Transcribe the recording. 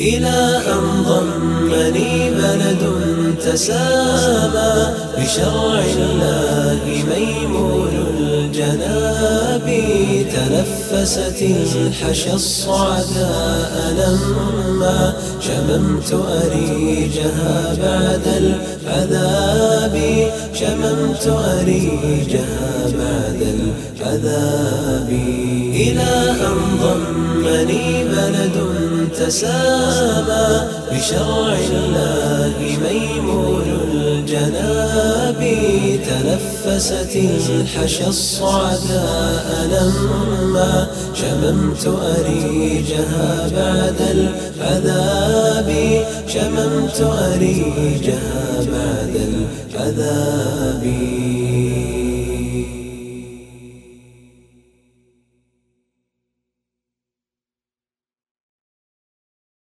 إلى أن ضمني بلد تسامى بشرع الله ميمون الجناب تنفست الحشى الصعداء لما شممت أريجها بعد العذاب. شممت أريجها بعد العذاب. إلى أن ضمني بلد تسامى بشرع الله ميمون الجناب تنفست الحشى الصعداء لما شممت أريجها بعد العذاب. شممت أريجها بعد العذاب.